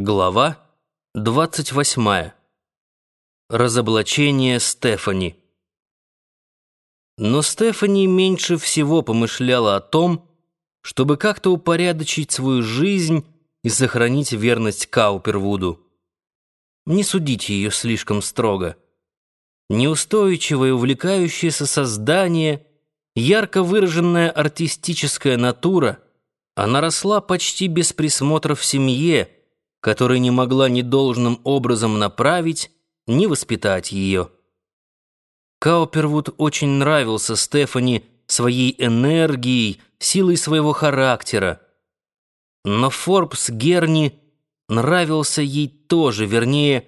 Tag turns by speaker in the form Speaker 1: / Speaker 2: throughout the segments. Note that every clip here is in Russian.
Speaker 1: Глава 28. Разоблачение Стефани. Но Стефани меньше всего помышляла о том, чтобы как-то упорядочить свою жизнь и сохранить верность Каупервуду. Не судите ее слишком строго. Неустойчивое, увлекающееся создание, ярко выраженная артистическая натура, она росла почти без присмотра в семье, которая не могла ни должным образом направить, ни воспитать ее. Каупервуд очень нравился Стефани своей энергией, силой своего характера. Но Форбс Герни нравился ей тоже, вернее,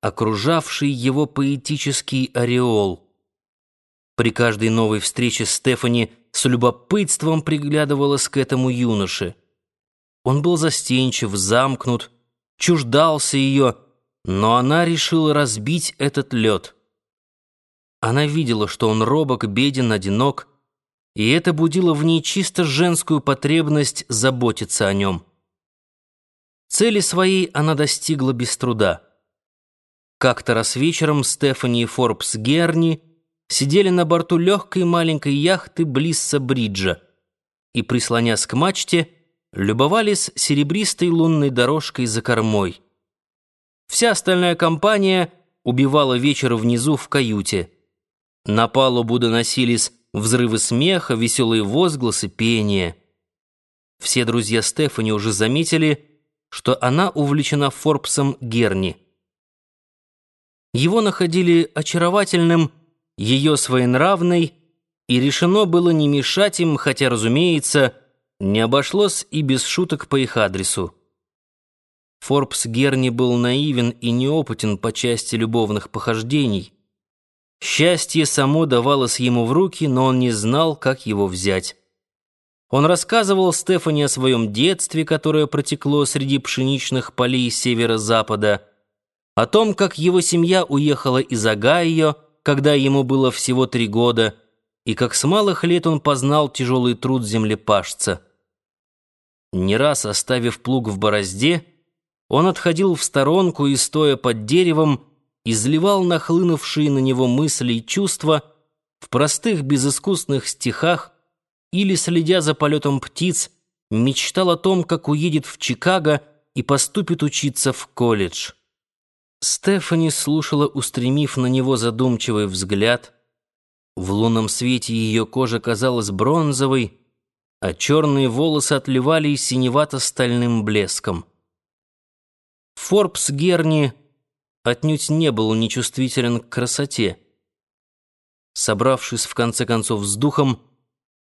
Speaker 1: окружавший его поэтический ореол. При каждой новой встрече Стефани с любопытством приглядывалась к этому юноше. Он был застенчив, замкнут, чуждался ее, но она решила разбить этот лед. Она видела, что он робок, беден, одинок, и это будило в ней чисто женскую потребность заботиться о нем. Цели своей она достигла без труда. Как-то раз вечером Стефани и Форбс Герни сидели на борту легкой маленькой яхты Блисса-Бриджа и, прислонясь к мачте, любовались серебристой лунной дорожкой за кормой. Вся остальная компания убивала вечер внизу в каюте. На палубу доносились взрывы смеха, веселые возгласы, пение. Все друзья Стефани уже заметили, что она увлечена Форбсом Герни. Его находили очаровательным, ее своенравной, и решено было не мешать им, хотя, разумеется, не обошлось и без шуток по их адресу. Форбс Герни был наивен и неопытен по части любовных похождений. Счастье само давалось ему в руки, но он не знал, как его взять. Он рассказывал Стефани о своем детстве, которое протекло среди пшеничных полей северо-запада, о том, как его семья уехала из Огайо, когда ему было всего три года, и как с малых лет он познал тяжелый труд землепашца. Не раз оставив плуг в борозде, он отходил в сторонку и, стоя под деревом, изливал нахлынувшие на него мысли и чувства в простых безыскусных стихах или, следя за полетом птиц, мечтал о том, как уедет в Чикаго и поступит учиться в колледж. Стефани слушала, устремив на него задумчивый взгляд. В лунном свете ее кожа казалась бронзовой, а черные волосы отливали синевато-стальным блеском. Форбс Герни отнюдь не был нечувствителен к красоте. Собравшись в конце концов с духом,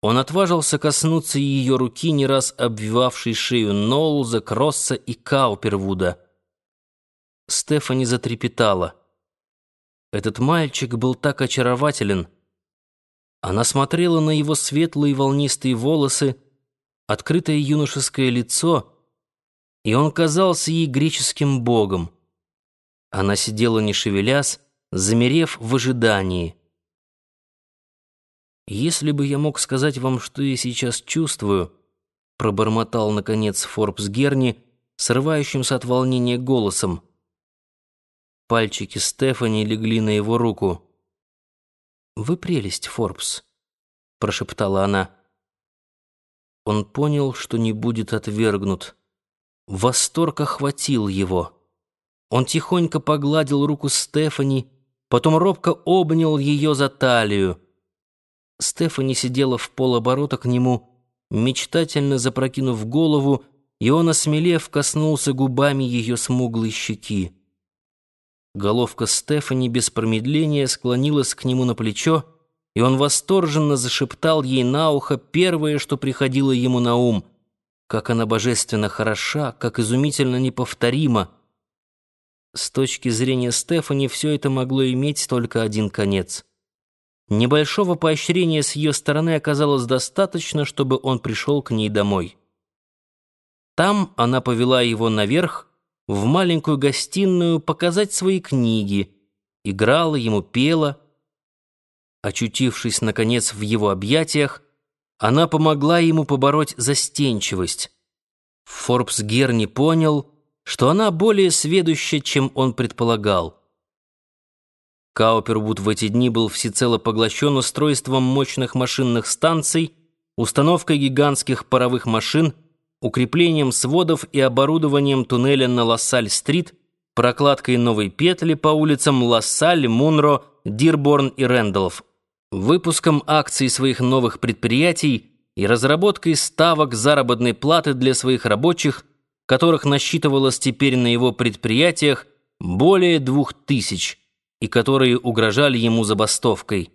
Speaker 1: он отважился коснуться ее руки, не раз обвивавшей шею Ноулза, Кросса и Каупервуда. Стефани затрепетала. Этот мальчик был так очарователен — она смотрела на его светлые волнистые волосы, открытое юношеское лицо, и он казался ей греческим богом. Она сидела не шевелясь, замерев в ожидании. «Если бы я мог сказать вам, что я сейчас чувствую», пробормотал, наконец, Форбс Герни, срывающимся от волнения голосом. Пальчики Стефани легли на его руку. «Вы прелесть, Форбс», — прошептала она. Он понял, что не будет отвергнут. Восторг охватил его. Он тихонько погладил руку Стефани, потом робко обнял ее за талию. Стефани сидела в полоборота к нему, мечтательно запрокинув голову, и он, осмелев, коснулся губами ее смуглой щеки. Головка Стефани без промедления склонилась к нему на плечо, и он восторженно зашептал ей на ухо первое, что приходило ему на ум. Как она божественно хороша, как изумительно неповторима. С точки зрения Стефани все это могло иметь только один конец. Небольшого поощрения с ее стороны оказалось достаточно, чтобы он пришел к ней домой. Там она повела его наверх, в маленькую гостиную показать свои книги, играла ему, пела. Очутившись, наконец, в его объятиях, она помогла ему побороть застенчивость. Форбс Гер не понял, что она более сведуща, чем он предполагал. Каупервуд в эти дни был всецело поглощен устройством мощных машинных станций, установкой гигантских паровых машин, укреплением сводов и оборудованием туннеля на Лассаль-стрит, прокладкой новой петли по улицам Лассаль, Мунро, Дирборн и Рэндалф, выпуском акций своих новых предприятий и разработкой ставок заработной платы для своих рабочих, которых насчитывалось теперь на его предприятиях более двух тысяч – и которые угрожали ему забастовкой.